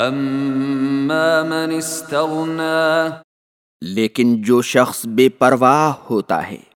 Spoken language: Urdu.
اما من استغنا لیکن جو شخص بے پرواہ ہوتا ہے